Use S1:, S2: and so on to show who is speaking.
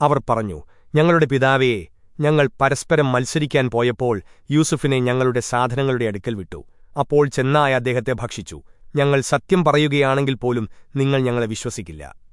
S1: അവർ പറഞ്ഞു ഞങ്ങളുടെ പിതാവേ ഞങ്ങൾ പരസ്പരം മത്സരിക്കാൻ പോയപ്പോൾ യൂസുഫിനെ ഞങ്ങളുടെ സാധനങ്ങളുടെ അടുക്കൽ വിട്ടു. അപ്പോൾ ചെന്നായ അദ്ദേഹത്തെ ഭക്ഷിച്ചു. ഞങ്ങൾ സത്യം പറയുകയാണെങ്കിൽ പോലും നിങ്ങൾ ഞങ്ങളെ വിശ്വസിക്കില്ല.